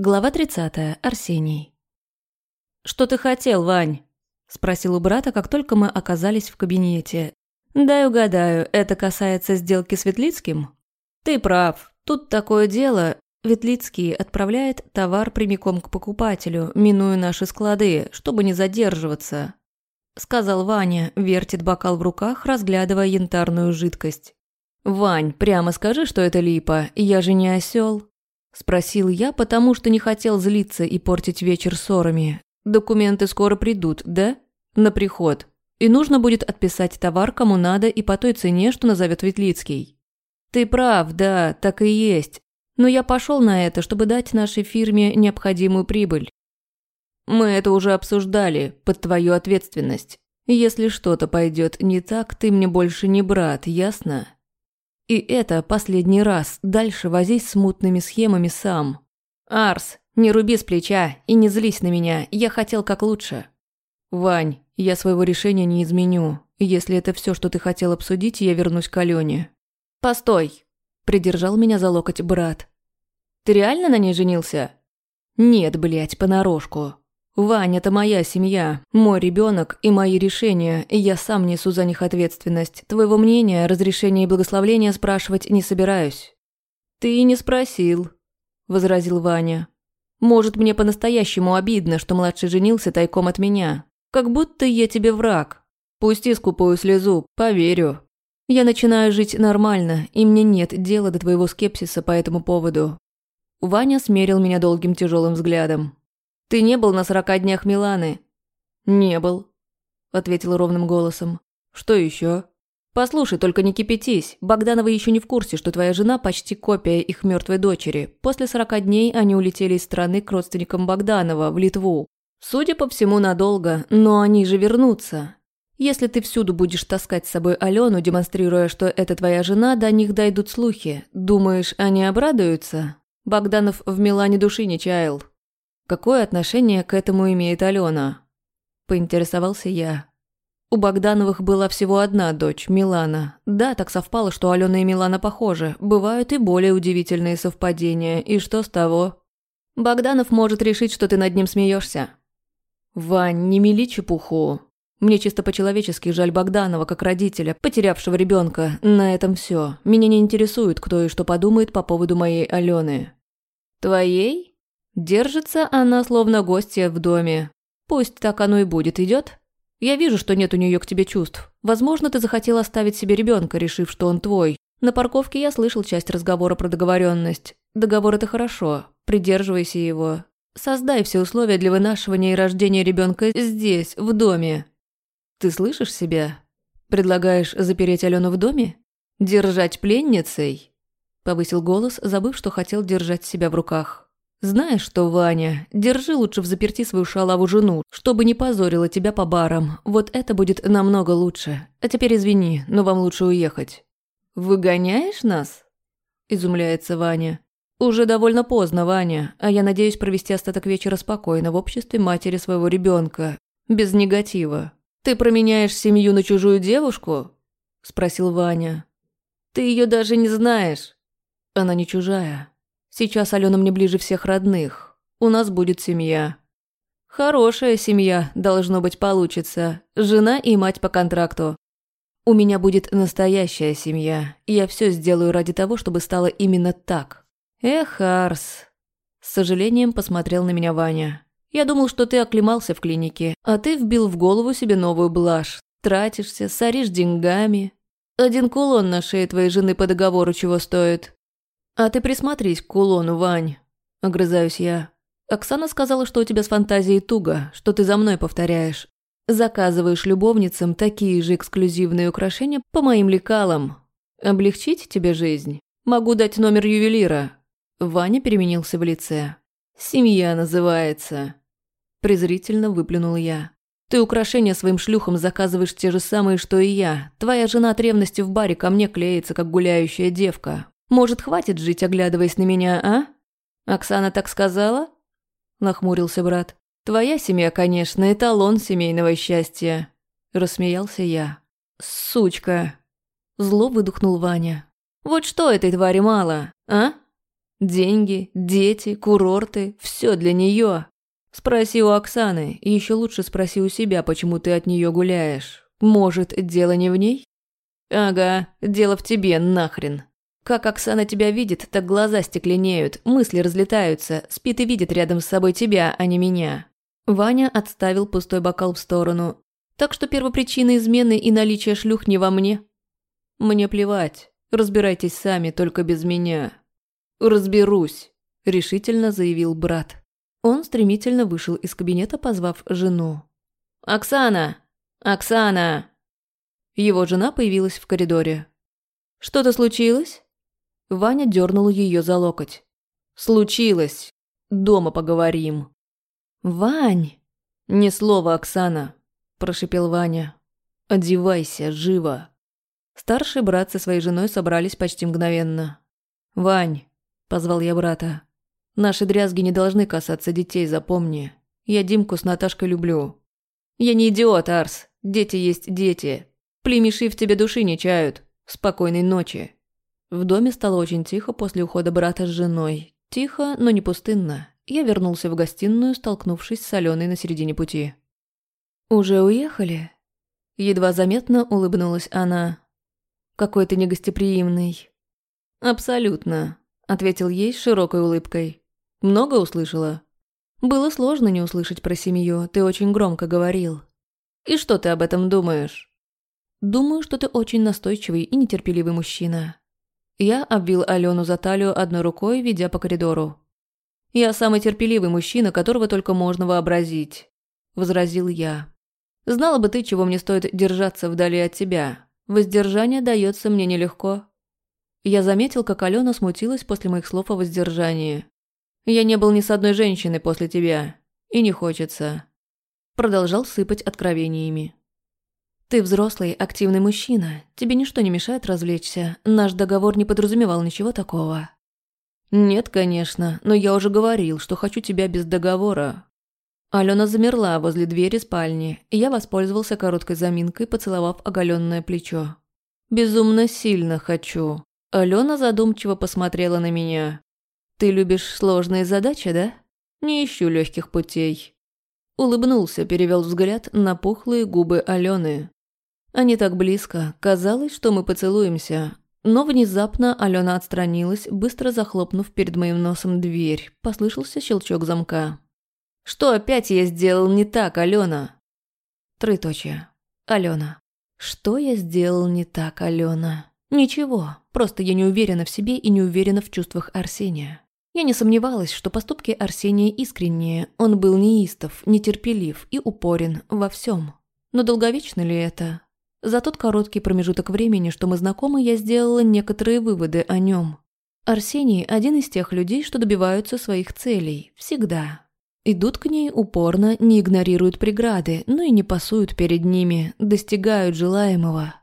Глава 30. Арсений. «Что ты хотел, Вань?» – спросил у брата, как только мы оказались в кабинете. «Дай угадаю, это касается сделки с Ветлицким?» «Ты прав. Тут такое дело. Ветлицкий отправляет товар прямиком к покупателю, минуя наши склады, чтобы не задерживаться», – сказал Ваня, вертит бокал в руках, разглядывая янтарную жидкость. «Вань, прямо скажи, что это липа, я же не осел. Спросил я, потому что не хотел злиться и портить вечер ссорами. Документы скоро придут, да? На приход. И нужно будет отписать товар кому надо и по той цене, что назовет Ветлицкий. Ты прав, да, так и есть. Но я пошел на это, чтобы дать нашей фирме необходимую прибыль. Мы это уже обсуждали, под твою ответственность. Если что-то пойдет не так, ты мне больше не брат, ясно? И это последний раз. Дальше возись с мутными схемами сам. Арс, не руби с плеча и не злись на меня. Я хотел как лучше. Вань, я своего решения не изменю. Если это все, что ты хотел обсудить, я вернусь к Алене. Постой. Придержал меня за локоть брат. Ты реально на ней женился? Нет, блядь, понарошку. «Вань, это моя семья, мой ребенок и мои решения, и я сам несу за них ответственность. Твоего мнения, разрешения и благословения спрашивать не собираюсь». «Ты и не спросил», – возразил Ваня. «Может, мне по-настоящему обидно, что младший женился тайком от меня. Как будто я тебе враг. Пусти скупую слезу, поверю. Я начинаю жить нормально, и мне нет дела до твоего скепсиса по этому поводу». Ваня смерил меня долгим тяжелым взглядом. Ты не был на сорока днях Миланы?» «Не был», — ответил ровным голосом. «Что еще? «Послушай, только не кипятись. Богдановы еще не в курсе, что твоя жена почти копия их мертвой дочери. После сорока дней они улетели из страны к родственникам Богданова, в Литву. Судя по всему, надолго, но они же вернутся. Если ты всюду будешь таскать с собой Алену, демонстрируя, что это твоя жена, до них дойдут слухи. Думаешь, они обрадуются? Богданов в Милане души не чаял. Какое отношение к этому имеет Алена? Поинтересовался я. У Богдановых была всего одна дочь, Милана. Да, так совпало, что Алена и Милана похожи. Бывают и более удивительные совпадения. И что с того? Богданов может решить, что ты над ним смеешься. Вань, не мели чепуху. Мне чисто по-человечески жаль Богданова, как родителя, потерявшего ребенка. На этом все. Меня не интересует, кто и что подумает по поводу моей Алены. Твоей? Держится она словно гостья в доме. Пусть так оно и будет, идет. Я вижу, что нет у нее к тебе чувств. Возможно, ты захотел оставить себе ребенка, решив, что он твой. На парковке я слышал часть разговора про договоренность. Договор это хорошо. Придерживайся его. Создай все условия для вынашивания и рождения ребенка здесь, в доме. Ты слышишь себя? Предлагаешь запереть Алену в доме? Держать пленницей? Повысил голос, забыв, что хотел держать себя в руках. «Знаешь что, Ваня, держи лучше в заперти свою шалаву жену, чтобы не позорила тебя по барам. Вот это будет намного лучше. А теперь извини, но вам лучше уехать». «Выгоняешь нас?» – изумляется Ваня. «Уже довольно поздно, Ваня, а я надеюсь провести остаток вечера спокойно в обществе матери своего ребенка, без негатива. Ты променяешь семью на чужую девушку?» – спросил Ваня. «Ты ее даже не знаешь. Она не чужая». Сейчас Алена мне ближе всех родных. У нас будет семья. Хорошая семья, должно быть, получится. Жена и мать по контракту. У меня будет настоящая семья. Я все сделаю ради того, чтобы стало именно так. Эх, Арс. С сожалением посмотрел на меня Ваня. Я думал, что ты оклемался в клинике, а ты вбил в голову себе новую блажь. Тратишься, соришь деньгами. Один кулон на шее твоей жены по договору чего стоит. «А ты присмотрись к кулону, Вань», – огрызаюсь я. «Оксана сказала, что у тебя с фантазией туго, что ты за мной повторяешь. Заказываешь любовницам такие же эксклюзивные украшения по моим лекалам. Облегчить тебе жизнь? Могу дать номер ювелира». Ваня переменился в лице. «Семья называется». Презрительно выплюнул я. «Ты украшения своим шлюхам заказываешь те же самые, что и я. Твоя жена от ревности в баре ко мне клеится, как гуляющая девка. Может, хватит жить, оглядываясь на меня, а? Оксана так сказала?» Нахмурился брат. «Твоя семья, конечно, эталон семейного счастья», – рассмеялся я. «Сучка!» – зло выдохнул Ваня. «Вот что этой твари мало, а? Деньги, дети, курорты – все для нее. Спроси у Оксаны, и еще лучше спроси у себя, почему ты от нее гуляешь. Может, дело не в ней? Ага, дело в тебе, нахрен. Как Оксана тебя видит, так глаза стекленеют, мысли разлетаются, спит и видит рядом с собой тебя, а не меня. Ваня отставил пустой бокал в сторону. Так что первопричина измены и наличия шлюх не во мне. Мне плевать. Разбирайтесь сами, только без меня. Разберусь, решительно заявил брат. Он стремительно вышел из кабинета, позвав жену. «Оксана! Оксана!» Его жена появилась в коридоре. «Что-то случилось?» Ваня дернул ее за локоть. «Случилось. Дома поговорим». «Вань!» «Ни слова, Оксана», – прошипел Ваня. «Одевайся, живо». Старший брат со своей женой собрались почти мгновенно. «Вань», – позвал я брата, – «наши дрязги не должны касаться детей, запомни. Я Димку с Наташкой люблю». «Я не идиот, Арс. Дети есть дети. Племеши в тебе души не чают. Спокойной ночи». В доме стало очень тихо после ухода брата с женой. Тихо, но не пустынно. Я вернулся в гостиную, столкнувшись с Аленой на середине пути. «Уже уехали?» Едва заметно улыбнулась она. «Какой ты негостеприимный». «Абсолютно», — ответил ей с широкой улыбкой. «Много услышала?» «Было сложно не услышать про семью, ты очень громко говорил». «И что ты об этом думаешь?» «Думаю, что ты очень настойчивый и нетерпеливый мужчина». Я обвил Алену за талию одной рукой, ведя по коридору. «Я самый терпеливый мужчина, которого только можно вообразить», – возразил я. «Знала бы ты, чего мне стоит держаться вдали от тебя. Воздержание дается мне нелегко». Я заметил, как Алена смутилась после моих слов о воздержании. «Я не был ни с одной женщиной после тебя. И не хочется». Продолжал сыпать откровениями. «Ты взрослый, активный мужчина. Тебе ничто не мешает развлечься. Наш договор не подразумевал ничего такого». «Нет, конечно, но я уже говорил, что хочу тебя без договора». Алена замерла возле двери спальни, и я воспользовался короткой заминкой, поцеловав оголенное плечо. «Безумно сильно хочу». Алена задумчиво посмотрела на меня. «Ты любишь сложные задачи, да? Не ищу легких путей». Улыбнулся, перевел взгляд на пухлые губы Алены. Они так близко, казалось, что мы поцелуемся. Но внезапно Алена отстранилась, быстро захлопнув перед моим носом дверь. Послышался щелчок замка. «Что опять я сделал не так, Алена?» Трыточие. Алена. «Что я сделал не так, Алена?» «Ничего, просто я не уверена в себе и не уверена в чувствах Арсения». Я не сомневалась, что поступки Арсения искренние, он был неистов, нетерпелив и упорен во всем. Но долговечно ли это? За тот короткий промежуток времени, что мы знакомы, я сделала некоторые выводы о нем. Арсений – один из тех людей, что добиваются своих целей. Всегда. Идут к ней упорно, не игнорируют преграды, но и не пасуют перед ними, достигают желаемого.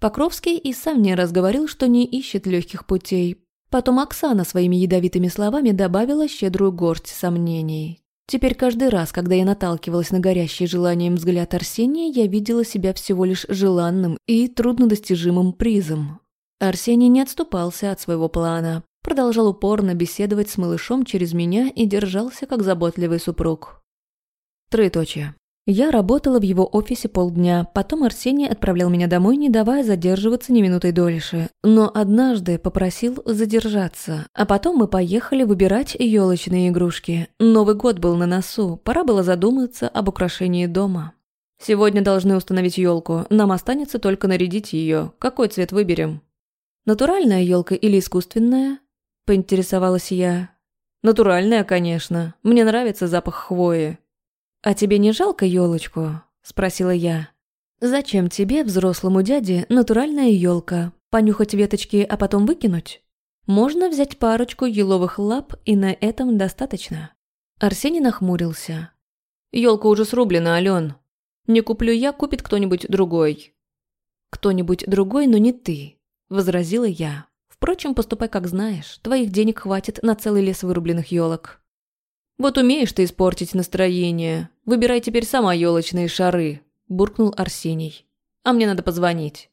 Покровский и сам не раз говорил, что не ищет легких путей. Потом Оксана своими ядовитыми словами добавила щедрую горсть сомнений. Теперь каждый раз, когда я наталкивалась на горящий желанием взгляд Арсения, я видела себя всего лишь желанным и труднодостижимым призом. Арсений не отступался от своего плана, продолжал упорно беседовать с малышом через меня и держался как заботливый супруг. Троеточие. Я работала в его офисе полдня, потом Арсений отправлял меня домой, не давая задерживаться ни минутой дольше. Но однажды попросил задержаться, а потом мы поехали выбирать елочные игрушки. Новый год был на носу, пора было задуматься об украшении дома. Сегодня должны установить елку, нам останется только нарядить ее. Какой цвет выберем? Натуральная елка или искусственная? Поинтересовалась я. Натуральная, конечно. Мне нравится запах хвои. «А тебе не жалко елочку? спросила я. «Зачем тебе, взрослому дяде, натуральная елка? Понюхать веточки, а потом выкинуть? Можно взять парочку еловых лап, и на этом достаточно». Арсений нахмурился. Елка уже срублена, Ален. Не куплю я, купит кто-нибудь другой». «Кто-нибудь другой, но не ты», — возразила я. «Впрочем, поступай как знаешь. Твоих денег хватит на целый лес вырубленных елок». «Вот умеешь ты испортить настроение. Выбирай теперь сама елочные шары», – буркнул Арсений. «А мне надо позвонить».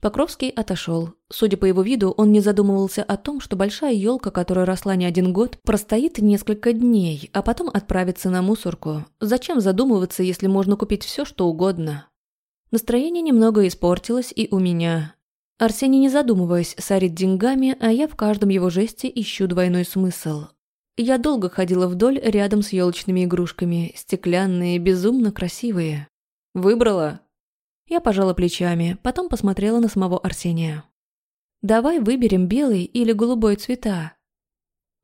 Покровский отошел. Судя по его виду, он не задумывался о том, что большая елка, которая росла не один год, простоит несколько дней, а потом отправится на мусорку. Зачем задумываться, если можно купить все, что угодно? Настроение немного испортилось и у меня. Арсений, не задумываясь, сорит деньгами, а я в каждом его жесте ищу двойной смысл. Я долго ходила вдоль рядом с елочными игрушками, стеклянные, безумно красивые. «Выбрала?» Я пожала плечами, потом посмотрела на самого Арсения. «Давай выберем белый или голубой цвета».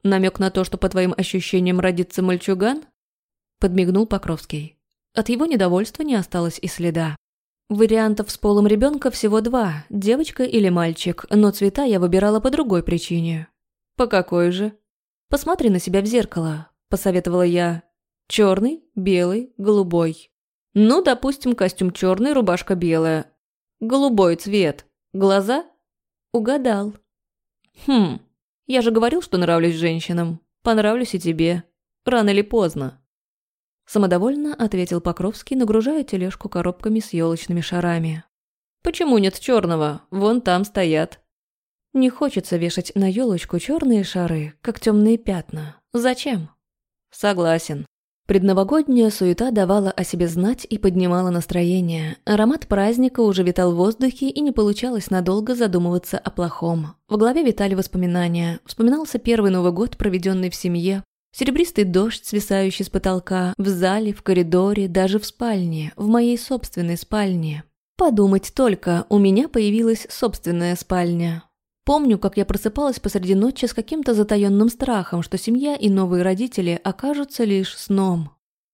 Намек на то, что по твоим ощущениям родится мальчуган? Подмигнул Покровский. От его недовольства не осталось и следа. Вариантов с полом ребенка всего два – девочка или мальчик, но цвета я выбирала по другой причине. По какой же? Посмотри на себя в зеркало, посоветовала я. Черный, белый, голубой. Ну, допустим, костюм черный, рубашка белая. Голубой цвет. Глаза? Угадал. Хм, я же говорил, что нравлюсь женщинам. Понравлюсь и тебе. Рано или поздно. Самодовольно ответил Покровский, нагружая тележку коробками с елочными шарами. «Почему нет черного? Вон там стоят». Не хочется вешать на елочку черные шары, как темные пятна. Зачем? Согласен. Предновогодняя суета давала о себе знать и поднимала настроение. Аромат праздника уже витал в воздухе и не получалось надолго задумываться о плохом. В голове витали воспоминания. Вспоминался первый Новый год, проведенный в семье. Серебристый дождь, свисающий с потолка, в зале, в коридоре, даже в спальне, в моей собственной спальне. Подумать только, у меня появилась собственная спальня. Помню, как я просыпалась посреди ночи с каким-то затаённым страхом, что семья и новые родители окажутся лишь сном.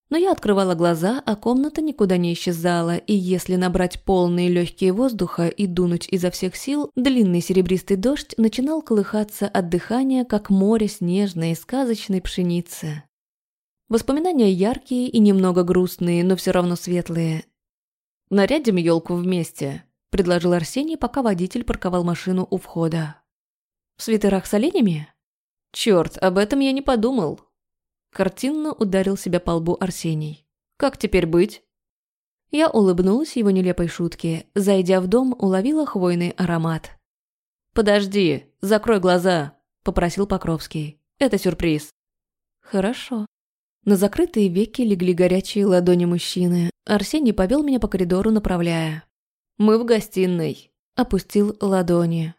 Но я открывала глаза, а комната никуда не исчезала, и если набрать полные легкие воздуха и дунуть изо всех сил, длинный серебристый дождь начинал колыхаться от дыхания, как море снежной и сказочной пшеницы. Воспоминания яркие и немного грустные, но все равно светлые. Нарядим елку вместе предложил Арсений, пока водитель парковал машину у входа. «В свитерах с оленями?» «Чёрт, об этом я не подумал». Картинно ударил себя по лбу Арсений. «Как теперь быть?» Я улыбнулась его нелепой шутке. Зайдя в дом, уловила хвойный аромат. «Подожди, закрой глаза», — попросил Покровский. «Это сюрприз». «Хорошо». На закрытые веки легли горячие ладони мужчины. Арсений повел меня по коридору, направляя. «Мы в гостиной», – опустил ладони.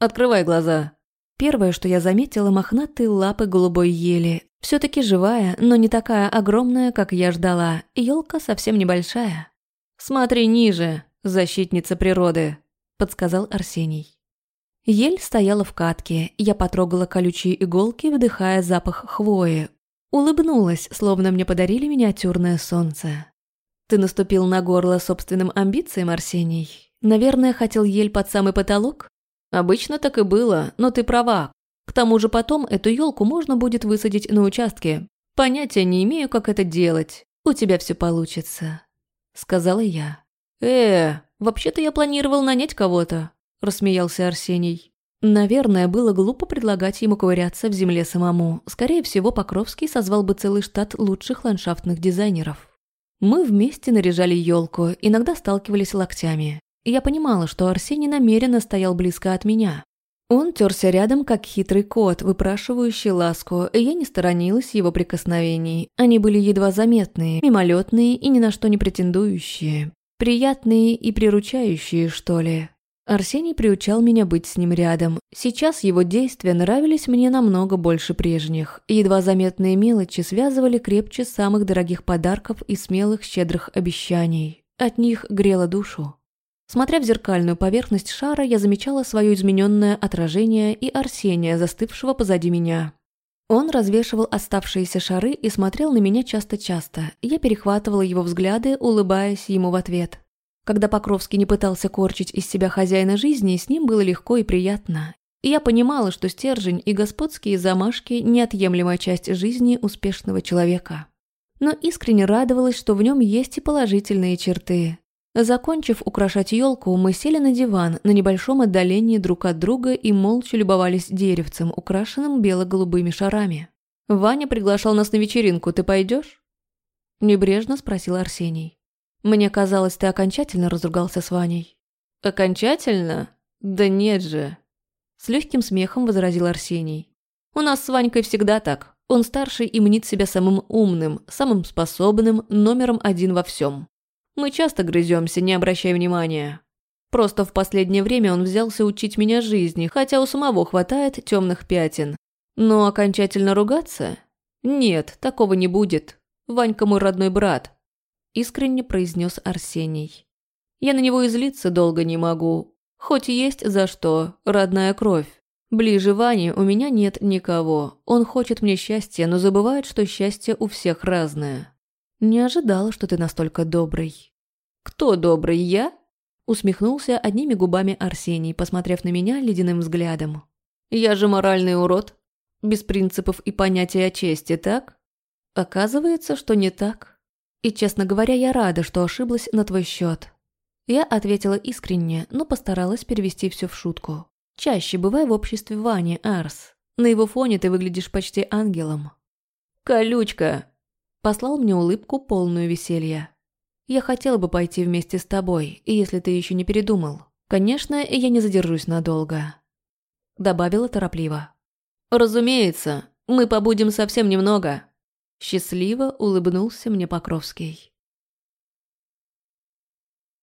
«Открывай глаза». Первое, что я заметила, мохнатые лапы голубой ели. все таки живая, но не такая огромная, как я ждала. Елка совсем небольшая. «Смотри ниже, защитница природы», – подсказал Арсений. Ель стояла в катке, я потрогала колючие иголки, вдыхая запах хвои. Улыбнулась, словно мне подарили миниатюрное солнце. Ты наступил на горло собственным амбициям, Арсений? Наверное, хотел ель под самый потолок? Обычно так и было, но ты права. К тому же потом эту елку можно будет высадить на участке. Понятия не имею, как это делать. У тебя все получится, сказала я. Э, вообще-то я планировал нанять кого-то, рассмеялся Арсений. Наверное, было глупо предлагать ему ковыряться в земле самому. Скорее всего, Покровский созвал бы целый штат лучших ландшафтных дизайнеров. Мы вместе наряжали елку, иногда сталкивались локтями. Я понимала, что Арсений намеренно стоял близко от меня. Он терся рядом, как хитрый кот, выпрашивающий ласку, и я не сторонилась его прикосновений. Они были едва заметные, мимолетные и ни на что не претендующие. Приятные и приручающие, что ли. Арсений приучал меня быть с ним рядом. Сейчас его действия нравились мне намного больше прежних. Едва заметные мелочи связывали крепче самых дорогих подарков и смелых щедрых обещаний. От них грело душу. Смотря в зеркальную поверхность шара, я замечала свое измененное отражение и Арсения, застывшего позади меня. Он развешивал оставшиеся шары и смотрел на меня часто-часто. Я перехватывала его взгляды, улыбаясь ему в ответ. Когда Покровский не пытался корчить из себя хозяина жизни, с ним было легко и приятно. И я понимала, что стержень и господские замашки – неотъемлемая часть жизни успешного человека. Но искренне радовалась, что в нем есть и положительные черты. Закончив украшать елку, мы сели на диван на небольшом отдалении друг от друга и молча любовались деревцем, украшенным бело-голубыми шарами. «Ваня приглашал нас на вечеринку, ты пойдешь? Небрежно спросил Арсений. Мне казалось, ты окончательно разругался с Ваней. «Окончательно? Да нет же!» С легким смехом возразил Арсений. «У нас с Ванькой всегда так. Он старший и мнит себя самым умным, самым способным, номером один во всем. Мы часто грыземся, не обращая внимания. Просто в последнее время он взялся учить меня жизни, хотя у самого хватает темных пятен. Но окончательно ругаться? Нет, такого не будет. Ванька мой родной брат», – искренне произнес Арсений. «Я на него излиться долго не могу. Хоть есть за что, родная кровь. Ближе Вани у меня нет никого. Он хочет мне счастья, но забывает, что счастье у всех разное. Не ожидал, что ты настолько добрый. Кто добрый, я? Усмехнулся одними губами Арсений, посмотрев на меня ледяным взглядом. Я же моральный урод. Без принципов и понятия о чести, так? Оказывается, что не так. И, честно говоря, я рада, что ошиблась на твой счет. Я ответила искренне, но постаралась перевести все в шутку. Чаще бывай в обществе Вани, Арс. На его фоне ты выглядишь почти ангелом. «Колючка!» Послал мне улыбку, полную веселья. «Я хотела бы пойти вместе с тобой, если ты еще не передумал. Конечно, я не задержусь надолго». Добавила торопливо. «Разумеется, мы побудем совсем немного». Счастливо улыбнулся мне Покровский.